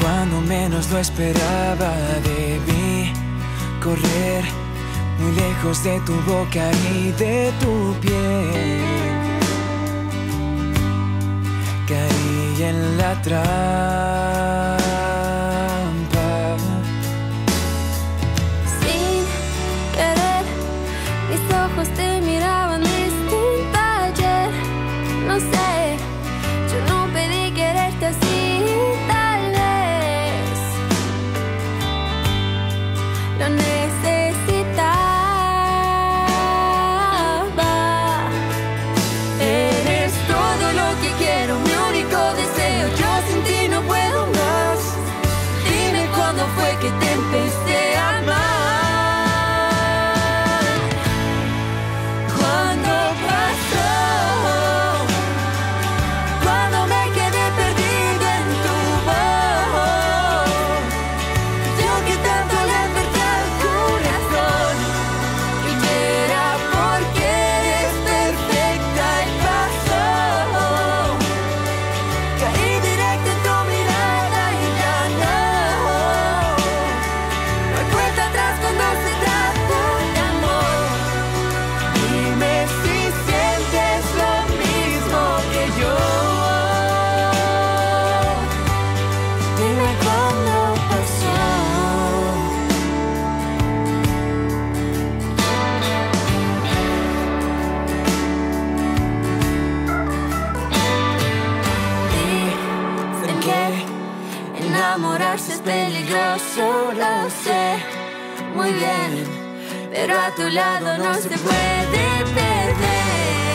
Cuando menos lo esperaba debí correr muy lejos de tu boca y de tu piel. Caí en la trampa. Don't es peligroso, lo sé muy bien, pero a tu lado no se puede perder.